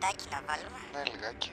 Κομματάκι να βάλουμε. Ναι, λιγάκι.